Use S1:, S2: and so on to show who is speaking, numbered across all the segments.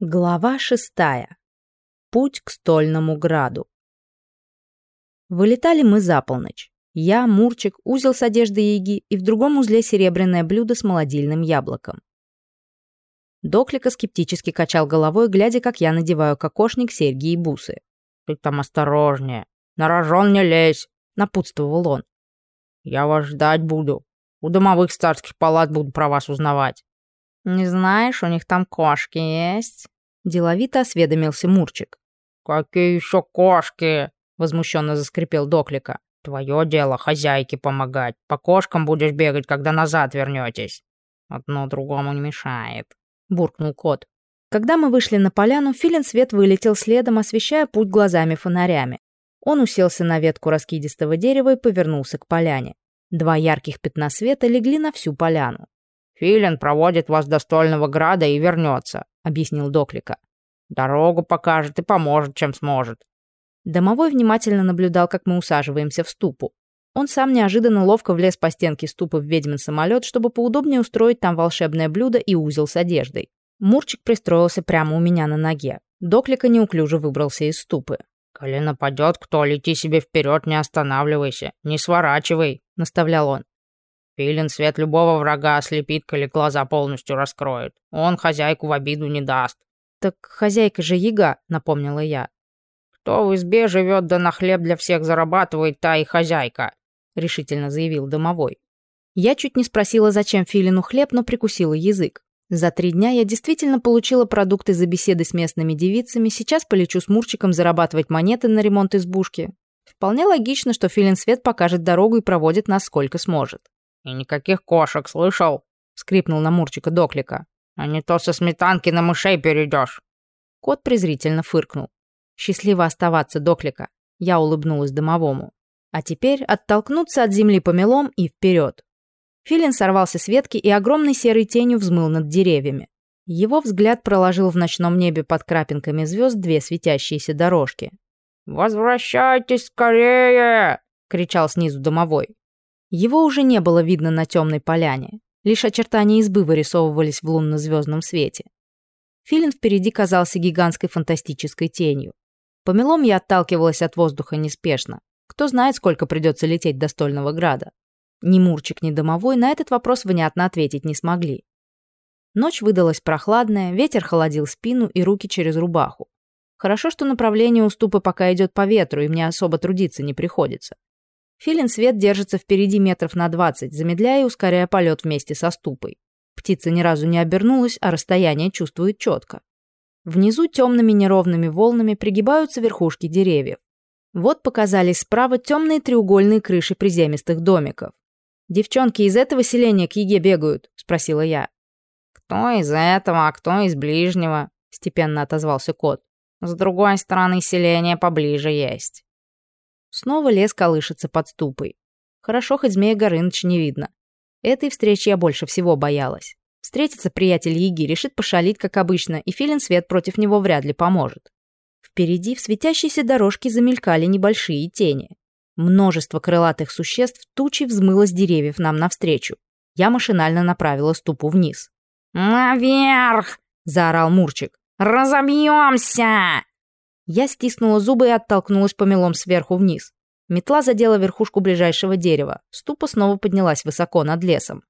S1: Глава шестая. Путь к стольному граду. Вылетали мы за полночь. Я, Мурчик, узел с одеждой Яги и в другом узле серебряное блюдо с молодильным яблоком. Доклика скептически качал головой, глядя, как я надеваю кокошник, серьги и бусы.
S2: «Ты там осторожнее, на рожон не лезь», —
S1: напутствовал он.
S2: «Я вас ждать буду. У домовых царских палат буду про вас узнавать».
S1: «Не знаешь, у них там кошки есть?» Деловито осведомился Мурчик.
S2: «Какие еще кошки?»
S1: Возмущенно заскрипел Доклика.
S2: «Твое дело хозяйке помогать. По кошкам будешь бегать, когда назад вернетесь. Одно другому не мешает», — буркнул кот.
S1: Когда мы вышли на поляну, филин свет вылетел следом, освещая путь глазами-фонарями. Он уселся на ветку раскидистого дерева и повернулся к поляне. Два ярких пятна света легли на всю поляну.
S2: Филин проводит вас до Стольного Града и вернется», — объяснил Доклика. «Дорогу покажет и поможет, чем сможет».
S1: Домовой внимательно наблюдал, как мы усаживаемся в ступу. Он сам неожиданно ловко влез по стенке ступы в ведьмин самолет, чтобы поудобнее устроить там волшебное блюдо и узел с одеждой. Мурчик пристроился прямо у меня на ноге. Доклика неуклюже выбрался из ступы.
S2: «Коли нападет кто, лети себе вперед, не останавливайся, не сворачивай», — наставлял он. Филин свет любого врага ослепит, коли глаза полностью раскроет. Он хозяйку в обиду не даст.
S1: «Так хозяйка же яга», — напомнила я.
S2: «Кто в избе живет да на хлеб для всех зарабатывает, та и хозяйка», — решительно заявил домовой.
S1: Я чуть не спросила, зачем Филину хлеб, но прикусила язык. За три дня я действительно получила продукты за беседы с местными девицами, сейчас полечу с Мурчиком зарабатывать монеты на ремонт избушки. Вполне логично, что Филин Свет покажет дорогу и проводит нас сколько сможет.
S2: «И никаких кошек, слышал?» — скрипнул на Мурчика Доклика. «А не то со сметанки на мышей перейдешь».
S1: Кот презрительно фыркнул. «Счастливо оставаться, Доклика!» Я улыбнулась домовому. «А теперь оттолкнуться от земли помелом и вперед!» Филин сорвался с ветки и огромной серой тенью взмыл над деревьями. Его взгляд проложил в ночном небе под крапинками звезд две светящиеся дорожки.
S2: «Возвращайтесь скорее!» — кричал снизу домовой.
S1: Его уже не было видно на темной поляне. Лишь очертания избы вырисовывались в лунно-звездном свете. Филин впереди казался гигантской фантастической тенью. Помелом я отталкивалась от воздуха неспешно. Кто знает, сколько придется лететь до Стольного Града. Ни Мурчик, ни Домовой на этот вопрос внятно ответить не смогли. Ночь выдалась прохладная, ветер холодил спину и руки через рубаху. Хорошо, что направление уступа пока идет по ветру, и мне особо трудиться не приходится. Филин свет держится впереди метров на 20, замедляя и ускоряя полет вместе со ступой. Птица ни разу не обернулась, а расстояние чувствует четко. Внизу темными неровными волнами пригибаются верхушки деревьев. Вот показались справа темные треугольные крыши приземистых домиков. «Девчонки из этого селения к Еге бегают?» – спросила я.
S2: «Кто из этого, а кто из ближнего?» – степенно отозвался кот. «С другой стороны селения поближе есть».
S1: Снова лес колышется под ступой. Хорошо, хоть змея Горыныч не видно. Этой встречи я больше всего боялась. Встретится приятель Яги, решит пошалить, как обычно, и филин свет против него вряд ли поможет. Впереди в светящейся дорожке замелькали небольшие тени. Множество крылатых существ тучи взмыло с деревьев нам навстречу. Я машинально направила ступу вниз.
S2: «Наверх!» — заорал Мурчик. «Разобьемся!»
S1: Я стиснула зубы и оттолкнулась помелом сверху вниз. Метла задела верхушку ближайшего дерева. Ступа снова поднялась высоко над лесом.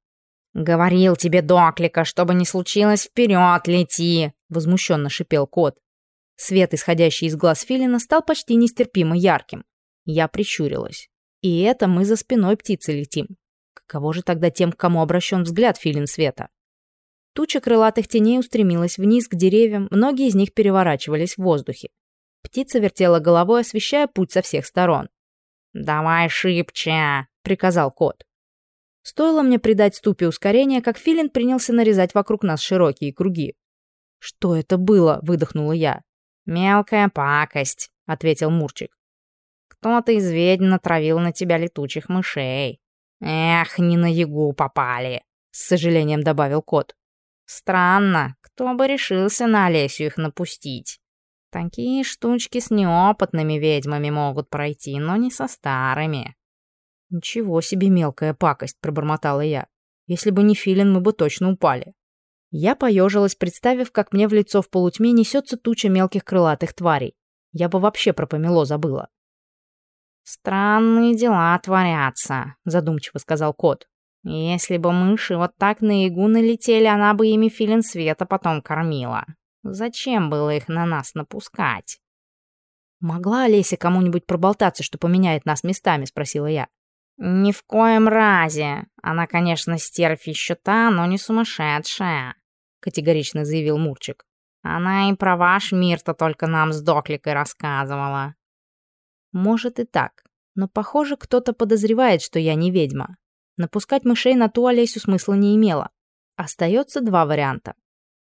S2: «Говорил тебе, Доклика, чтобы не случилось, вперед лети!» — возмущенно шипел кот.
S1: Свет, исходящий из глаз филина, стал почти нестерпимо ярким. Я прищурилась. И это мы за спиной птицы летим. Каково же тогда тем, к кому обращен взгляд филин света? Туча крылатых теней устремилась вниз к деревьям, многие из них переворачивались в воздухе. Птица вертела головой, освещая путь со всех сторон.
S2: «Давай шибче!» — приказал кот.
S1: Стоило мне придать ступе ускорения, как филин принялся нарезать вокруг нас широкие круги. «Что это было?» — выдохнула я.
S2: «Мелкая пакость», — ответил Мурчик. «Кто-то из ведьм натравил на тебя летучих мышей. Эх, не на ягу попали», — с сожалением добавил кот. «Странно, кто бы решился на Олесю их напустить». Такие штучки с неопытными ведьмами могут пройти, но не со старыми.
S1: «Ничего себе мелкая пакость», — пробормотала я. «Если бы не филин, мы бы точно упали». Я поежилась, представив, как мне в лицо в полутьме несется туча мелких крылатых тварей. Я бы вообще про помело забыла.
S2: «Странные дела творятся», — задумчиво сказал кот. «Если бы мыши вот так на ягу налетели, она бы ими филин света потом кормила. Зачем было их на нас напускать?»
S1: «Могла Олеся кому-нибудь проболтаться, что поменяет нас местами?» — спросила я.
S2: «Ни в коем разе. Она, конечно, стервь еще та, но не сумасшедшая», — категорично заявил Мурчик. «Она и про ваш мир-то только нам с Докликой рассказывала».
S1: «Может и так, но, похоже, кто-то подозревает, что я не ведьма. Напускать мышей на ту Олесю смысла не имело. Остается два варианта.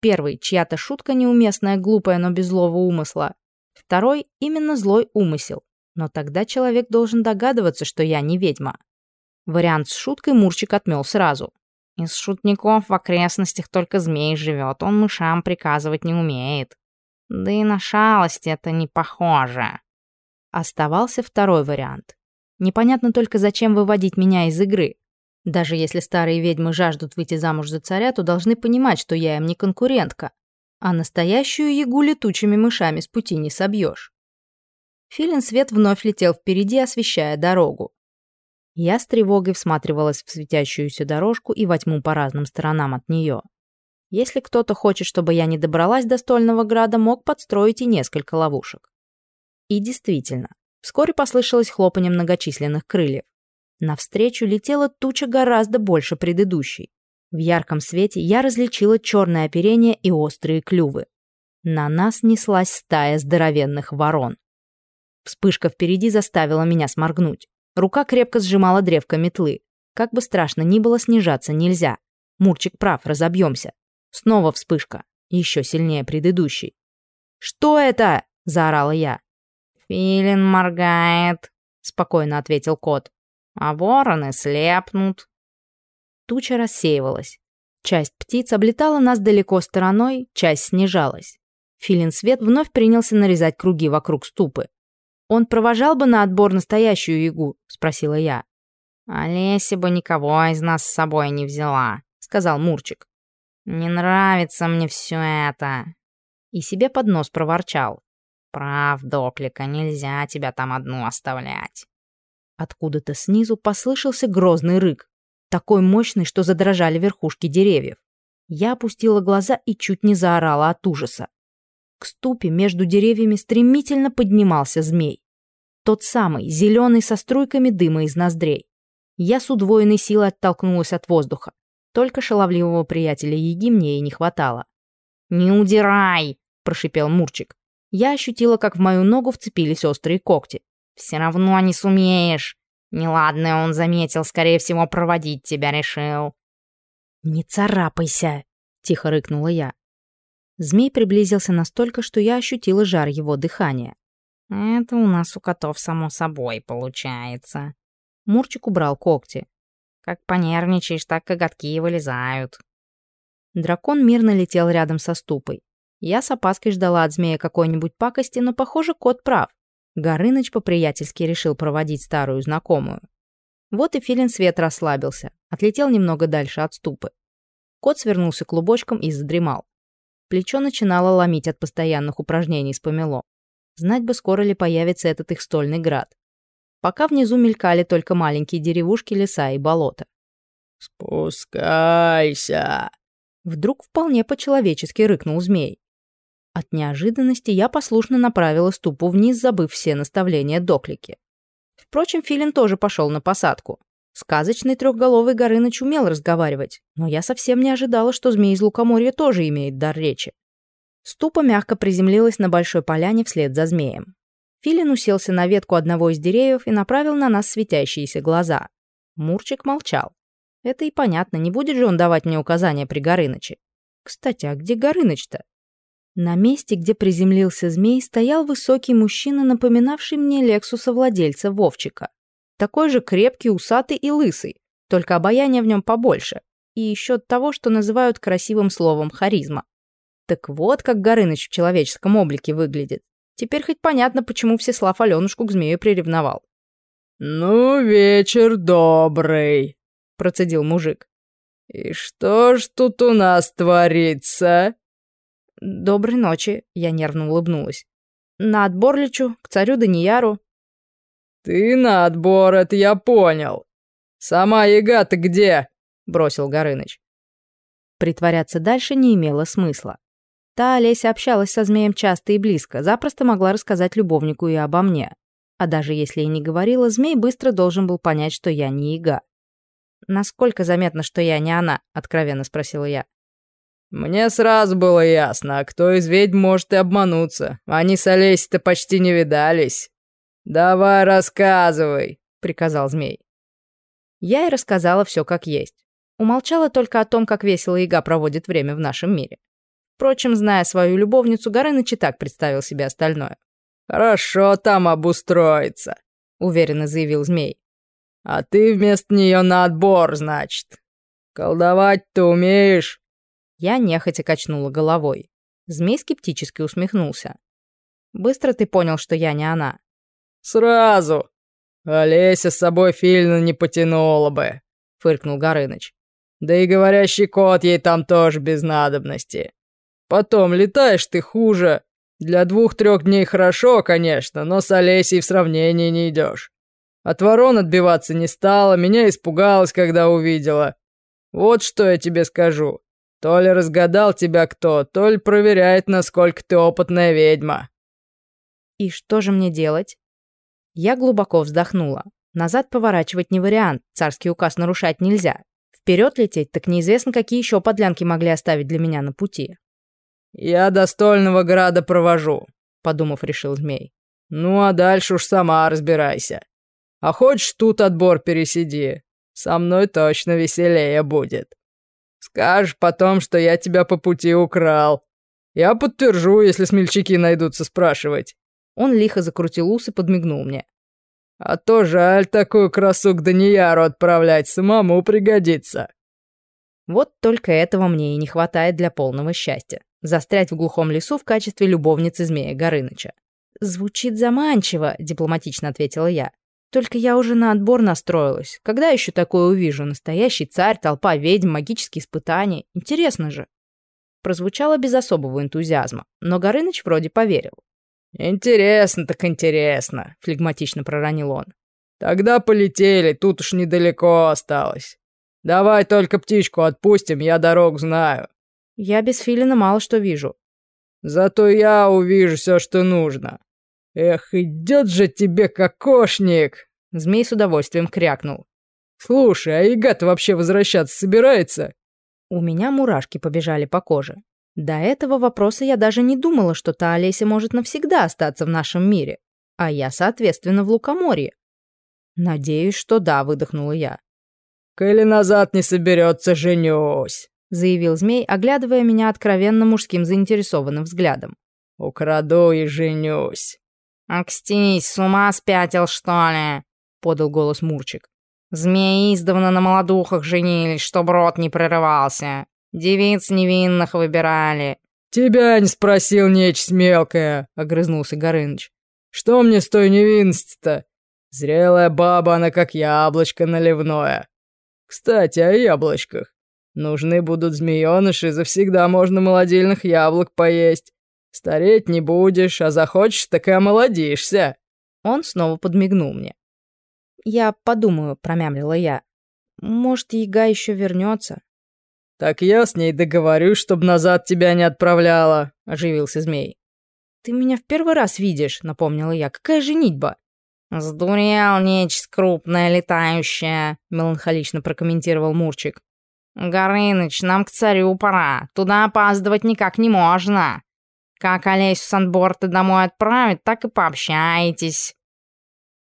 S1: Первый — чья-то шутка неуместная, глупая, но без злого умысла. Второй — именно злой умысел. Но тогда человек должен догадываться, что я не ведьма. Вариант с шуткой Мурчик отмел сразу.
S2: Из шутников в окрестностях только змей живет, он мышам приказывать не умеет. Да и на шалость это не похоже.
S1: Оставался второй вариант. Непонятно только, зачем выводить меня из игры. Даже если старые ведьмы жаждут выйти замуж за царя, то должны понимать, что я им не конкурентка. А настоящую ягу летучими мышами с пути не собьешь. Филин свет вновь летел впереди, освещая дорогу. Я с тревогой всматривалась в светящуюся дорожку и во тьму по разным сторонам от нее. Если кто-то хочет, чтобы я не добралась до Стольного Града, мог подстроить и несколько ловушек. И действительно, вскоре послышалось хлопанье многочисленных крыльев. Навстречу летела туча гораздо больше предыдущей. В ярком свете я различила черное оперение и острые клювы. На нас неслась стая здоровенных ворон. Вспышка впереди заставила меня сморгнуть. Рука крепко сжимала древко метлы. Как бы страшно ни было, снижаться нельзя. Мурчик прав, разобьемся. Снова вспышка. Еще сильнее предыдущей. «Что это?» — заорала я.
S2: «Филин моргает», — спокойно ответил кот а вороны слепнут.
S1: Туча рассеивалась. Часть птиц облетала нас далеко стороной, часть снижалась. Филин Свет вновь принялся нарезать круги вокруг ступы. «Он провожал бы на отбор настоящую ягу?» — спросила я.
S2: «Олеся бы никого из нас с собой не взяла», — сказал Мурчик. «Не нравится мне все это».
S1: И себе под нос проворчал.
S2: «Прав, Доклика, нельзя тебя там одну оставлять».
S1: Откуда-то снизу послышался грозный рык, такой мощный, что задрожали верхушки деревьев. Я опустила глаза и чуть не заорала от ужаса. К ступе между деревьями стремительно поднимался змей. Тот самый, зеленый со струйками дыма из ноздрей. Я с удвоенной силой оттолкнулась от воздуха. Только шаловливого приятеля Еги мне и не хватало.
S2: «Не удирай!» – прошипел Мурчик.
S1: Я ощутила, как в мою ногу вцепились острые когти.
S2: Все равно не сумеешь. Неладное он заметил, скорее всего, проводить тебя решил.
S1: «Не царапайся!» — тихо рыкнула я. Змей приблизился настолько, что я ощутила жар его дыхания.
S2: «Это у нас у котов само собой получается».
S1: Мурчик убрал когти.
S2: «Как понервничаешь, так коготки и вылезают».
S1: Дракон мирно летел рядом со ступой. Я с опаской ждала от змея какой-нибудь пакости, но, похоже, кот прав. Горыныч по-приятельски решил проводить старую знакомую. Вот и филин свет расслабился, отлетел немного дальше от ступы. Кот свернулся клубочком и задремал. Плечо начинало ломить от постоянных упражнений с помело. Знать бы, скоро ли появится этот их стольный град. Пока внизу мелькали только маленькие деревушки, леса и болота.
S3: «Спускайся!»
S1: Вдруг вполне по-человечески рыкнул змей. От неожиданности я послушно направила ступу вниз, забыв все наставления доклики. Впрочем, Филин тоже пошел на посадку. Сказочный трехголовый Горыныч умел разговаривать, но я совсем не ожидала, что змей из лукоморья тоже имеет дар речи. Ступа мягко приземлилась на большой поляне вслед за змеем. Филин уселся на ветку одного из деревьев и направил на нас светящиеся глаза. Мурчик молчал. Это и понятно, не будет же он давать мне указания при Горыныче. Кстати, а где Горыныч-то? На месте, где приземлился змей, стоял высокий мужчина, напоминавший мне Лексуса владельца Вовчика. Такой же крепкий, усатый и лысый, только обаяние в нем побольше. И еще того, что называют красивым словом харизма. Так вот, как Горыныч в человеческом облике выглядит. Теперь хоть понятно, почему Всеслав Аленушку к змею приревновал.
S3: «Ну, вечер добрый», —
S1: процедил мужик.
S3: «И что ж тут у нас творится?»
S1: «Доброй ночи», — я нервно улыбнулась. «На отбор лечу, к царю Данияру».
S3: «Ты на отбор, это я понял. Сама яга-то где?» — бросил Горыныч.
S1: Притворяться дальше не имело смысла. Та Олеся общалась со змеем часто и близко, запросто могла рассказать любовнику и обо мне. А даже если и не говорила, змей быстро должен был понять, что я не яга. «Насколько заметно, что я не она?» — откровенно спросила я.
S3: «Мне сразу было ясно, а кто из ведьм может и обмануться. Они с Олесей-то почти не видались. Давай рассказывай», — приказал змей.
S1: Я и рассказала все как есть. Умолчала только о том, как весело Ига проводит время в нашем мире. Впрочем, зная свою любовницу, Горыныч и так представил себе остальное.
S3: «Хорошо там обустроиться», — уверенно заявил змей. «А ты вместо нее на отбор, значит. Колдовать ты умеешь?»
S1: Я нехотя качнула головой. Змей скептически усмехнулся. «Быстро ты понял, что я не она?»
S3: «Сразу. Олеся с собой Фильна не потянула бы», — фыркнул Горыныч. «Да и говорящий кот ей там тоже без надобности. Потом летаешь ты хуже. Для двух-трех дней хорошо, конечно, но с Олесей в сравнении не идешь. От ворон отбиваться не стала, меня испугалась, когда увидела. Вот что я тебе скажу. То ли разгадал тебя кто, то ли проверяет, насколько ты опытная ведьма.
S1: И что же мне делать? Я глубоко вздохнула. Назад поворачивать не вариант, царский указ нарушать нельзя. Вперед лететь, так неизвестно, какие еще подлянки могли оставить для меня на пути.
S3: «Я до стольного града провожу», — подумав, решил змей. «Ну а дальше уж сама разбирайся. А хочешь тут отбор пересиди? Со мной точно веселее будет. Скажешь потом, что я тебя по пути украл. Я подтвержу, если смельчаки найдутся спрашивать».
S1: Он лихо закрутил ус и подмигнул мне.
S3: «А то жаль такую красу к Данияру отправлять, самому пригодится».
S1: Вот только этого мне и не хватает для полного счастья застрять в глухом лесу в качестве любовницы змея Горыныча. «Звучит заманчиво», — дипломатично ответила я. «Только я уже на отбор настроилась. Когда еще такое увижу? Настоящий царь, толпа ведьм, магические испытания. Интересно же». Прозвучало без особого энтузиазма, но Горыныч вроде поверил.
S3: «Интересно так интересно», — флегматично проронил он. «Тогда полетели, тут уж недалеко осталось. Давай только птичку отпустим, я дорог знаю».
S1: Я без филина мало что вижу.
S3: Зато я увижу все, что нужно. Эх, идет же тебе кокошник.
S1: Змей с удовольствием крякнул.
S3: Слушай, а Ига-то вообще возвращаться собирается?
S1: У меня мурашки побежали по коже. До этого вопроса я даже не думала, что та Олеся может навсегда остаться в нашем мире, а я, соответственно, в Лукоморье. Надеюсь, что да, выдохнула я.
S3: Коли назад не соберется, женюсь.
S1: — заявил змей, оглядывая меня откровенно мужским заинтересованным взглядом.
S3: «Украду и женюсь».
S2: «Акстись, с ума спятил, что ли?» — подал голос Мурчик. «Змеи издавна на молодухах женились, чтоб рот не прерывался. Девиц невинных выбирали».
S3: «Тебя не спросил, нечисть мелкая», — огрызнулся Горыныч. «Что мне с той невинности-то? Зрелая баба, она как яблочко наливное. Кстати, о яблочках. Нужны будут змеёныши, завсегда можно молодильных яблок поесть. Стареть не будешь, а захочешь, так и омолодишься».
S1: Он снова подмигнул мне. «Я подумаю», — промямлила я. «Может, яга еще вернется?»
S3: «Так я с ней договорюсь, чтобы назад тебя не отправляла», — оживился змей.
S1: «Ты меня в первый раз видишь», — напомнила я. «Какая женитьба?»
S2: «Сдурел нечисть крупная, летающая», — меланхолично прокомментировал Мурчик. «Горыныч, нам к царю пора. Туда опаздывать никак не можно. Как Олесю с анборта домой отправить, так и пообщайтесь».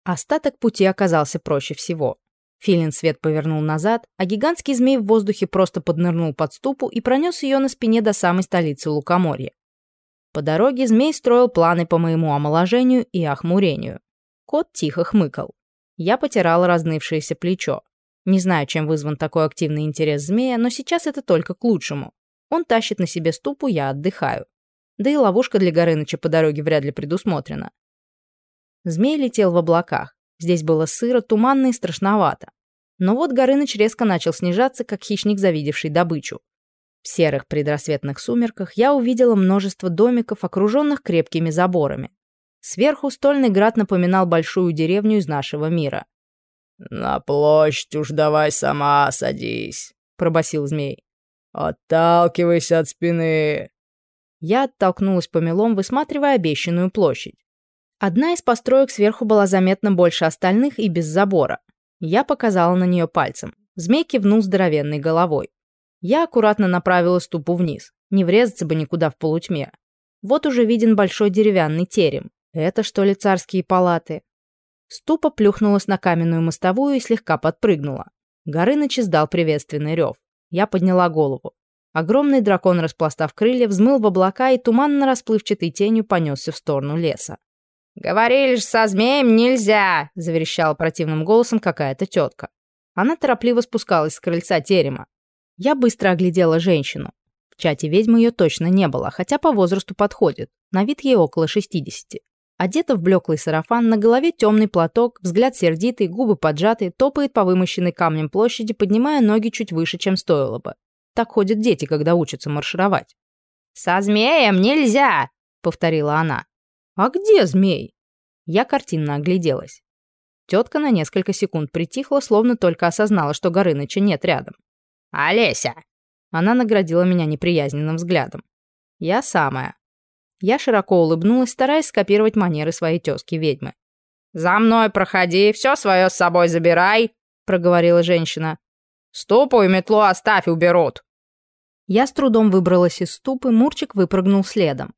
S1: Остаток пути оказался проще всего. Филин свет повернул назад, а гигантский змей в воздухе просто поднырнул под ступу и пронес ее на спине до самой столицы Лукоморья. По дороге змей строил планы по моему омоложению и охмурению. Кот тихо хмыкал. Я потирала разнывшееся плечо. Не знаю, чем вызван такой активный интерес змея, но сейчас это только к лучшему. Он тащит на себе ступу, я отдыхаю. Да и ловушка для Горыныча по дороге вряд ли предусмотрена. Змей летел в облаках. Здесь было сыро, туманно и страшновато. Но вот Горыныч резко начал снижаться, как хищник, завидевший добычу. В серых предрассветных сумерках я увидела множество домиков, окруженных крепкими заборами. Сверху стольный град напоминал большую деревню из нашего мира.
S3: «На площадь уж давай сама садись», — пробасил змей. «Отталкивайся от спины».
S1: Я оттолкнулась помелом, высматривая обещанную площадь. Одна из построек сверху была заметно больше остальных и без забора. Я показала на нее пальцем. Змей кивнул здоровенной головой. Я аккуратно направила ступу вниз. Не врезаться бы никуда в полутьме. Вот уже виден большой деревянный терем. Это что ли царские палаты? Ступа плюхнулась на каменную мостовую и слегка подпрыгнула. Горыныч издал приветственный рев. Я подняла голову. Огромный дракон, распластав крылья, взмыл в облака и туманно расплывчатой тенью понесся в сторону леса.
S2: «Говорили ж, со змеем нельзя!» — заверещала противным голосом какая-то тетка.
S1: Она торопливо спускалась с крыльца терема. Я быстро оглядела женщину. В чате ведьмы ее точно не было, хотя по возрасту подходит. На вид ей около 60. Одета в блеклый сарафан, на голове темный платок, взгляд сердитый, губы поджаты, топает по вымощенной камнем площади, поднимая ноги чуть выше, чем стоило бы. Так ходят дети, когда учатся маршировать.
S2: «Со змеем нельзя!» — повторила она.
S1: «А где змей?» Я картинно огляделась. Тетка на несколько секунд притихла, словно только осознала, что Горыныча нет рядом.
S2: «Олеся!»
S1: Она наградила меня неприязненным взглядом. «Я самая». Я широко улыбнулась, стараясь скопировать манеры своей тезки-ведьмы.
S2: «За мной проходи, все свое с собой забирай», — проговорила женщина. «Ступу и метлу оставь, уберут».
S1: Я с трудом выбралась из ступы, Мурчик выпрыгнул следом.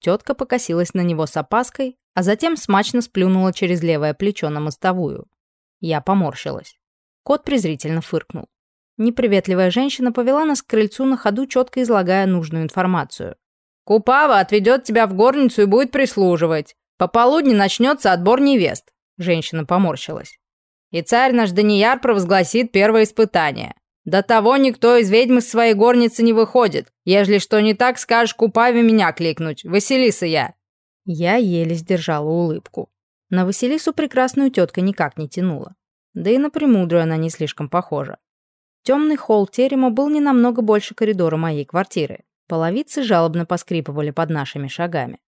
S1: Тетка покосилась на него с опаской, а затем смачно сплюнула через левое плечо на мостовую. Я поморщилась. Кот презрительно фыркнул. Неприветливая женщина повела нас к крыльцу на ходу, четко излагая нужную информацию.
S2: «Купава отведет тебя в горницу и будет прислуживать. Пополудни начнется отбор невест», — женщина поморщилась. «И царь наш Данияр провозгласит первое испытание. До того никто из ведьм из своей горницы не выходит. Ежели что не так, скажешь Купаве меня кликнуть. Василиса я».
S1: Я еле сдержала улыбку. На Василису прекрасную тетка никак не тянула. Да и на премудрую она не слишком похожа. Темный холл терема был не намного больше коридора моей квартиры. Половицы жалобно поскрипывали под нашими шагами.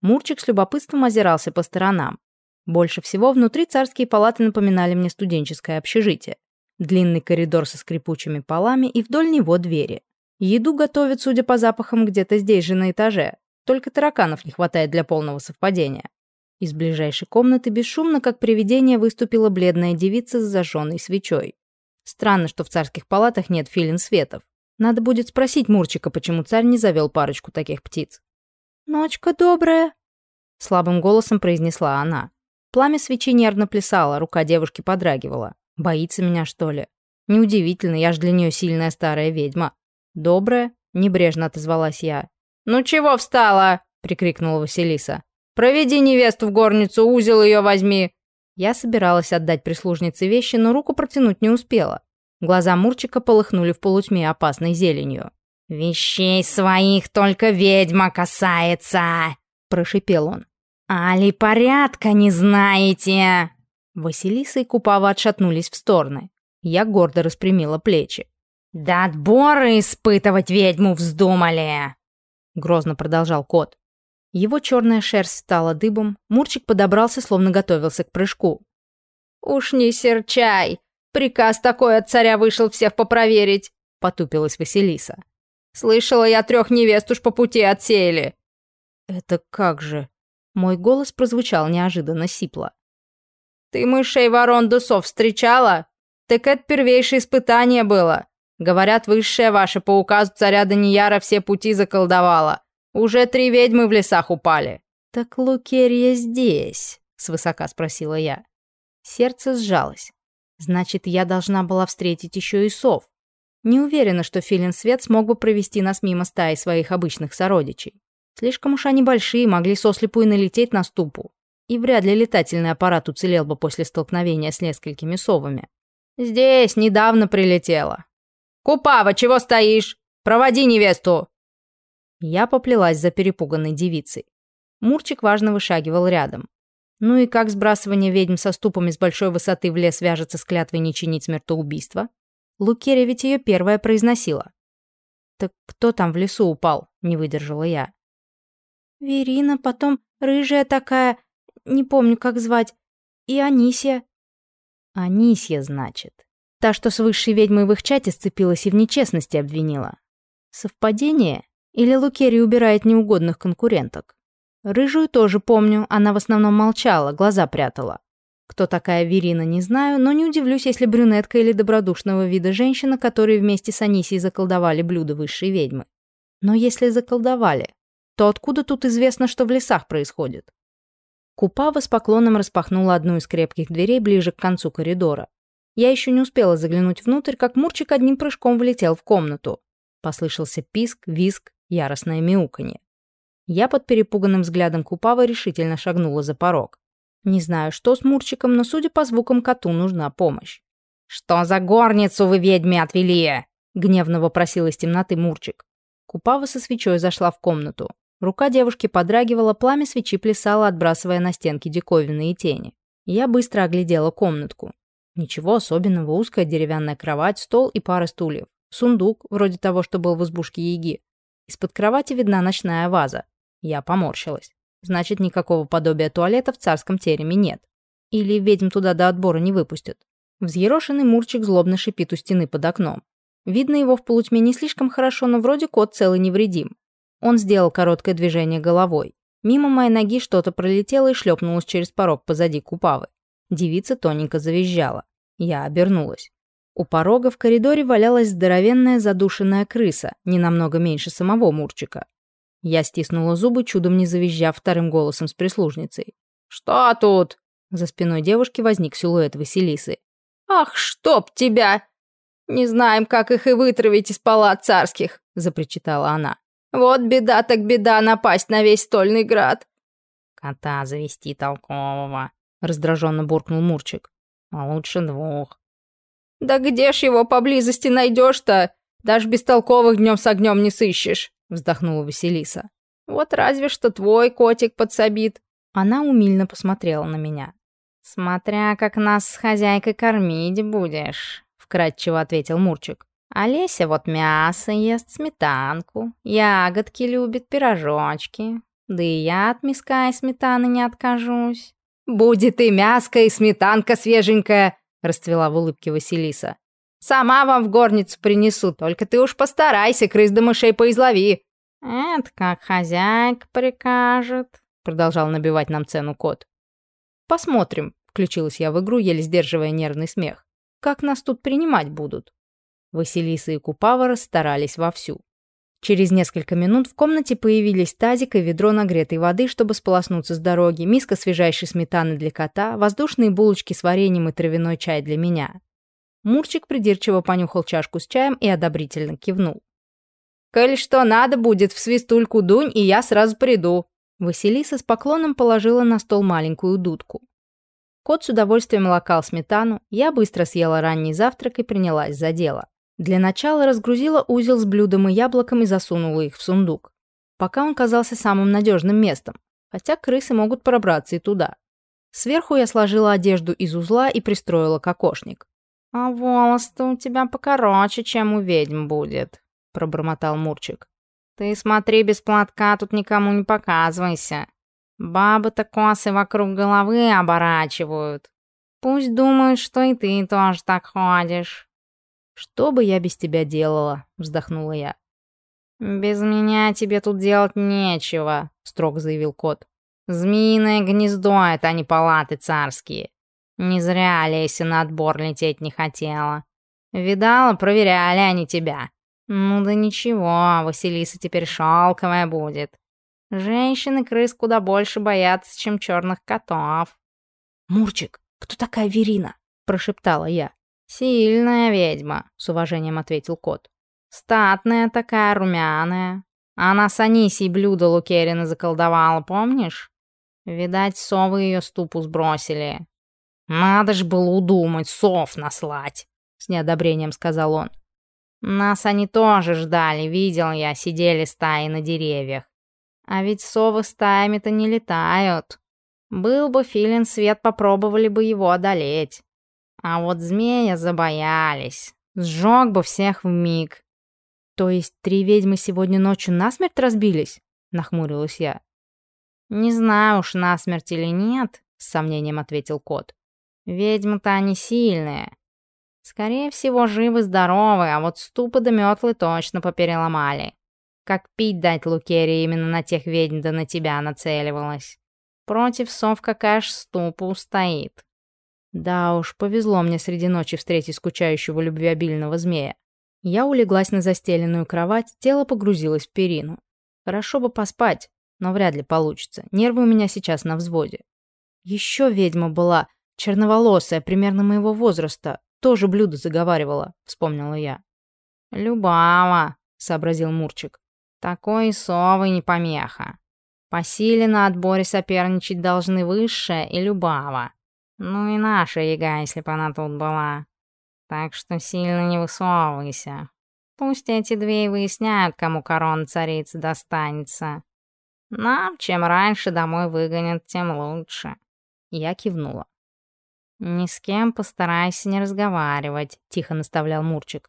S1: Мурчик с любопытством озирался по сторонам. Больше всего внутри царские палаты напоминали мне студенческое общежитие. Длинный коридор со скрипучими полами и вдоль него двери. Еду готовят, судя по запахам, где-то здесь же на этаже. Только тараканов не хватает для полного совпадения. Из ближайшей комнаты бесшумно, как привидение, выступила бледная девица с зажженной свечой. Странно, что в царских палатах нет филин светов. Надо будет спросить Мурчика, почему царь не завел парочку таких птиц.
S4: «Ночка добрая», —
S1: слабым голосом произнесла она. Пламя свечи нервно плясало, рука девушки подрагивала. Боится меня, что ли? Неудивительно, я ж для нее сильная старая ведьма. Добрая? Небрежно отозвалась я.
S2: «Ну чего встала?» — прикрикнула Василиса. «Проведи невесту в горницу, узел ее возьми.
S1: Я собиралась отдать прислужнице вещи, но руку протянуть не успела. Глаза Мурчика полыхнули в полутьме опасной зеленью.
S4: «Вещей своих только ведьма касается!» – прошипел он. «Али порядка не знаете!»
S1: Василиса и Купава отшатнулись в стороны. Я гордо распрямила плечи.
S4: «Да отборы испытывать ведьму вздумали!»
S1: Грозно продолжал кот. Его черная шерсть стала дыбом, Мурчик подобрался, словно готовился к прыжку.
S2: «Уж не серчай! Приказ такой от царя вышел всех попроверить!» — потупилась Василиса. «Слышала я, трех невест уж по пути отсеяли!»
S1: «Это как же?» Мой голос прозвучал неожиданно сипло.
S2: «Ты мышей ворон дусов встречала? Так это первейшее испытание было. Говорят, высшее ваше по указу царя Данияра все пути заколдовала. Уже три ведьмы в лесах упали».
S1: «Так Лукерья здесь?» — свысока спросила я. Сердце сжалось. Значит, я должна была встретить еще и сов. Не уверена, что Филин Свет смог бы провести нас мимо стаи своих обычных сородичей. Слишком уж они большие, могли сослепу и налететь на ступу. И вряд ли летательный аппарат уцелел бы после столкновения с несколькими совами.
S2: «Здесь недавно прилетела. Купава, чего стоишь? Проводи невесту!»
S1: Я поплелась за перепуганной девицей. Мурчик важно вышагивал рядом. Ну и как сбрасывание ведьм со ступами с большой высоты в лес вяжется с клятвой не чинить смертоубийство? Лукерия ведь ее первая произносила. «Так кто там в лесу упал?» — не выдержала я. «Верина, потом рыжая такая, не помню, как звать, и Анисия». «Анисия, значит. Та, что с высшей ведьмой в их чате сцепилась и в нечестности обвинила. Совпадение? Или Лукерия убирает неугодных конкуренток?» Рыжую тоже помню, она в основном молчала, глаза прятала. Кто такая Верина, не знаю, но не удивлюсь, если брюнетка или добродушного вида женщина, которые вместе с Анисией заколдовали блюдо высшей ведьмы. Но если заколдовали, то откуда тут известно, что в лесах происходит? Купава с поклоном распахнула одну из крепких дверей ближе к концу коридора. Я еще не успела заглянуть внутрь, как Мурчик одним прыжком влетел в комнату. Послышался писк, визг, яростное мяуканье. Я под перепуганным взглядом Купавы решительно шагнула за порог. Не знаю, что с Мурчиком, но, судя по звукам, коту нужна помощь.
S4: «Что за горницу вы ведьме отвели?»
S1: — гневно вопросил из темноты Мурчик. Купава со свечой зашла в комнату. Рука девушки подрагивала, пламя свечи плясало, отбрасывая на стенки диковинные тени. Я быстро оглядела комнатку. Ничего особенного, узкая деревянная кровать, стол и пара стульев. Сундук, вроде того, что был в избушке Яги. Из-под кровати видна ночная ваза. Я поморщилась. Значит, никакого подобия туалета в царском тереме нет. Или ведьм туда до отбора не выпустят. Взъерошенный Мурчик злобно шипит у стены под окном. Видно его в полутьме не слишком хорошо, но вроде кот целый невредим. Он сделал короткое движение головой. Мимо моей ноги что-то пролетело и шлепнулось через порог позади Купавы. Девица тоненько завизжала. Я обернулась. У порога в коридоре валялась здоровенная задушенная крыса, не намного меньше самого Мурчика. Я стиснула зубы, чудом не завизжав вторым голосом с прислужницей.
S3: «Что тут?»
S1: За спиной девушки возник силуэт Василисы.
S3: «Ах, чтоб тебя! Не знаем, как их и вытравить из палат царских!» запричитала она. «Вот беда так беда напасть на весь стольный град!»
S4: «Кота завести толкового!»
S1: раздраженно буркнул Мурчик.
S4: «А лучше двух!»
S3: «Да где ж его поблизости найдешь-то? Даже бестолковых днем с огнем не сыщешь!» вздохнула Василиса. «Вот разве что твой котик подсобит».
S1: Она умильно посмотрела на меня.
S4: «Смотря как нас с хозяйкой кормить будешь», — вкратчиво ответил Мурчик. «Олеся вот мясо ест, сметанку, ягодки любит, пирожочки. Да и я от миска и сметаны не откажусь».
S3: «Будет и мяско, и сметанка свеженькая», — расцвела в улыбке Василиса. Сама вам в горницу принесу, только ты уж постарайся, крыс да мышей поизлови».
S4: «Это как хозяйка прикажет», — продолжал набивать нам цену кот.
S1: «Посмотрим», — включилась я в игру, еле сдерживая нервный смех. «Как нас тут принимать будут?» Василиса и Купава расстарались вовсю. Через несколько минут в комнате появились тазик и ведро нагретой воды, чтобы сполоснуться с дороги, миска свежайшей сметаны для кота, воздушные булочки с вареньем и травяной чай для меня. Мурчик придирчиво понюхал чашку с чаем и одобрительно кивнул.
S3: «Коль что надо будет, в свистульку дунь, и я сразу приду».
S1: Василиса с поклоном положила на стол маленькую дудку. Кот с удовольствием лакал сметану, я быстро съела ранний завтрак и принялась за дело. Для начала разгрузила узел с блюдом и яблоком и засунула их в сундук. Пока он казался самым надежным местом, хотя крысы могут пробраться и туда. Сверху я сложила одежду из узла и пристроила кокошник.
S4: «А волос-то у тебя покороче, чем у ведьм будет», — пробормотал Мурчик. «Ты смотри без платка, тут никому не показывайся. Бабы-то косы вокруг головы оборачивают. Пусть думают, что и ты тоже так ходишь».
S1: «Что бы я без тебя делала?» — вздохнула я.
S4: «Без меня тебе тут делать нечего», — строго заявил кот. «Змеиное гнездо — это не палаты царские. Не зря Олеся на отбор лететь не хотела. Видала, проверяли они тебя. Ну да ничего, Василиса теперь шелковая будет. Женщины крыс куда больше боятся, чем черных котов.
S1: «Мурчик, кто такая Верина?» – прошептала я.
S4: «Сильная ведьма», — с уважением ответил кот. «Статная такая, румяная. Она с Анисией блюдо Лукерина заколдовала, помнишь? Видать, совы ее ступу сбросили. «Надо ж было удумать, сов наслать», — с неодобрением сказал он. «Нас они тоже ждали, видел я, сидели стаи на деревьях. А ведь совы стаями-то не летают. Был бы филин свет, попробовали бы его одолеть. А вот змея забоялись. Сжег бы всех в миг.
S1: То есть три ведьмы сегодня ночью насмерть разбились? Нахмурилась я.
S4: Не знаю уж, насмерть или нет, с сомнением ответил кот. Ведьмы-то они сильные. Скорее всего, живы-здоровы, а вот ступы да метлы точно попереломали. Как пить дать Лукерии именно на тех ведьм да на тебя нацеливалась. Против сов какая ж ступа устоит.
S1: Да уж, повезло мне среди ночи встретить скучающего любвеобильного змея. Я улеглась на застеленную кровать, тело погрузилось в перину. Хорошо бы поспать, но вряд ли получится. Нервы у меня сейчас на взводе. Еще ведьма была, черноволосая, примерно моего возраста. Тоже блюдо заговаривала, вспомнила я.
S4: «Любава», — сообразил Мурчик. «Такой совы не помеха. По силе на отборе соперничать должны высшая и Любава. Ну и наша яга, если бы она тут была. Так что сильно не высовывайся. Пусть эти две и выясняют, кому корона царицы достанется. Нам чем раньше домой выгонят, тем лучше.
S1: Я кивнула.
S4: «Ни с кем постарайся не разговаривать», — тихо наставлял Мурчик.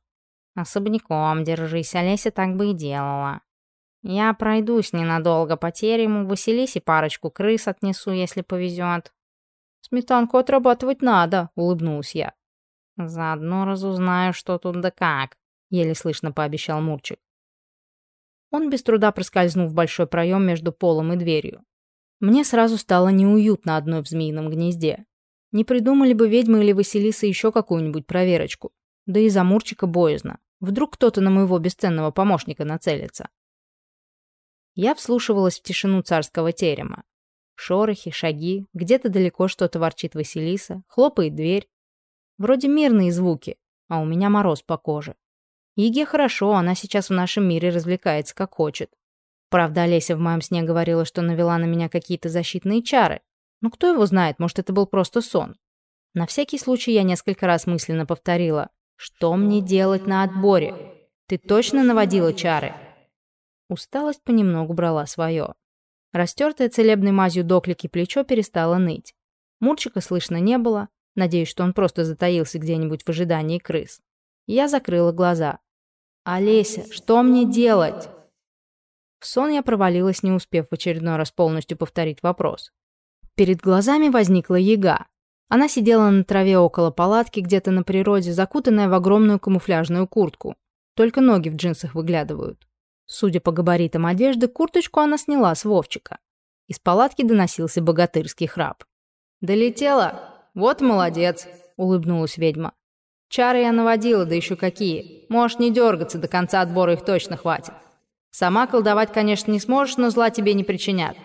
S4: «Особняком держись, Олеся так бы и делала. Я пройдусь ненадолго по терему, Василисе парочку крыс отнесу, если повезет.
S1: «Сметанку отрабатывать надо», — улыбнулась я.
S4: «Заодно разузнаю, что тут да как», — еле слышно пообещал Мурчик.
S1: Он без труда проскользнул в большой проем между полом и дверью. Мне сразу стало неуютно одной в змеином гнезде. Не придумали бы ведьмы или Василиса еще какую-нибудь проверочку. Да и за Мурчика боязно. Вдруг кто-то на моего бесценного помощника нацелится. Я вслушивалась в тишину царского терема. Шорохи, шаги, где-то далеко что-то ворчит Василиса, хлопает дверь. Вроде мирные звуки, а у меня мороз по коже. Еге хорошо, она сейчас в нашем мире развлекается как хочет. Правда, Олеся в моем сне говорила, что навела на меня какие-то защитные чары. Ну кто его знает, может, это был просто сон. На всякий случай я несколько раз мысленно повторила. «Что мне делать на отборе? Ты точно наводила чары?» Усталость понемногу брала свое. Растертое целебной мазью доклики плечо перестало ныть. Мурчика слышно не было, надеюсь, что он просто затаился где-нибудь в ожидании крыс. Я закрыла глаза. «Олеся, что мне делать?» В сон я провалилась, не успев в очередной раз полностью повторить вопрос. Перед глазами возникла яга. Она сидела на траве около палатки, где-то на природе, закутанная в огромную камуфляжную куртку. Только ноги в джинсах выглядывают. Судя по габаритам одежды, курточку она сняла с Вовчика. Из палатки доносился богатырский храп.
S3: «Долетела? Вот молодец!» — улыбнулась ведьма. «Чары я наводила, да еще какие. Можешь не дергаться, до конца отбора их точно хватит. Сама колдовать, конечно, не сможешь, но зла тебе не причинят.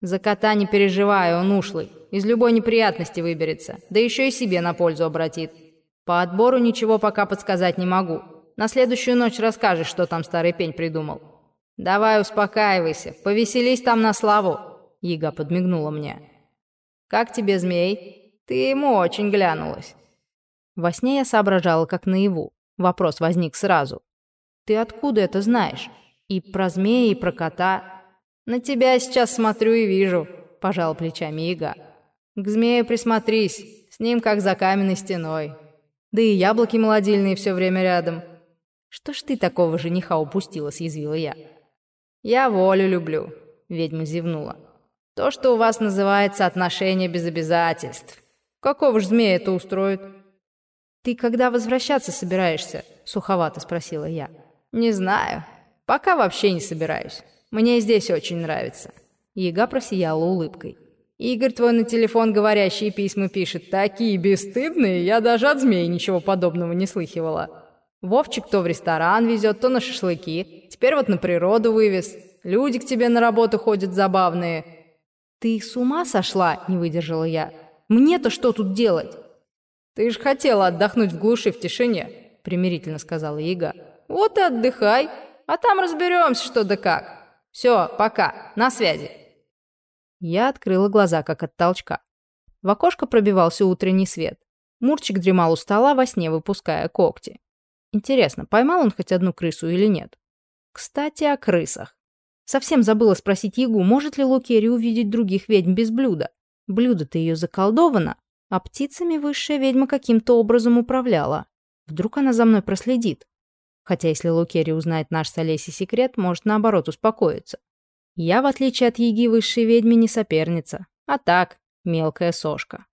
S3: За кота не переживай, он ушлый. Из любой неприятности выберется, да еще и себе на пользу обратит. По отбору ничего пока подсказать не могу. На следующую ночь расскажешь, что там старый пень придумал. Давай успокаивайся, повеселись там на славу. Яга подмигнула мне. Как тебе, змей? Ты ему очень глянулась.
S1: Во сне я соображала, как наяву. Вопрос возник сразу. Ты откуда это знаешь? И про змея, и про кота.
S3: На тебя сейчас смотрю и вижу, пожал плечами Яга. К змею присмотрись, с ним как за каменной стеной. Да и яблоки молодильные все время рядом.
S1: «Что ж ты такого жениха упустила?» — съязвила я.
S3: «Я волю люблю», — ведьма зевнула. «То, что у вас называется отношения без обязательств. Какого ж змея это устроит?»
S1: «Ты когда возвращаться собираешься?» — суховато спросила я.
S3: «Не знаю. Пока вообще не собираюсь. Мне здесь очень нравится».
S1: Яга просияла улыбкой.
S3: «Игорь твой на телефон говорящие письма пишет. Такие бесстыдные, я даже от змеи ничего подобного не слыхивала». Вовчик то в ресторан везет, то на шашлыки. Теперь вот на природу вывез. Люди к тебе на работу ходят забавные».
S1: «Ты с ума сошла?» — не выдержала я. «Мне-то что тут делать?»
S3: «Ты ж хотела отдохнуть в глуши в тишине», — примирительно сказала Яга. «Вот и отдыхай, а там разберемся, что да как. Все, пока, на связи».
S1: Я открыла глаза, как от толчка. В окошко пробивался утренний свет. Мурчик дремал у стола во сне, выпуская когти. Интересно, поймал он хоть одну крысу или нет? Кстати, о крысах. Совсем забыла спросить Ягу, может ли Лукерри увидеть других ведьм без блюда. Блюдо-то ее заколдовано, а птицами высшая ведьма каким-то образом управляла. Вдруг она за мной проследит. Хотя если Лукери узнает наш с Олесей секрет, может наоборот успокоиться. Я, в отличие от Еги высшей ведьмы, не соперница, а так, мелкая сошка.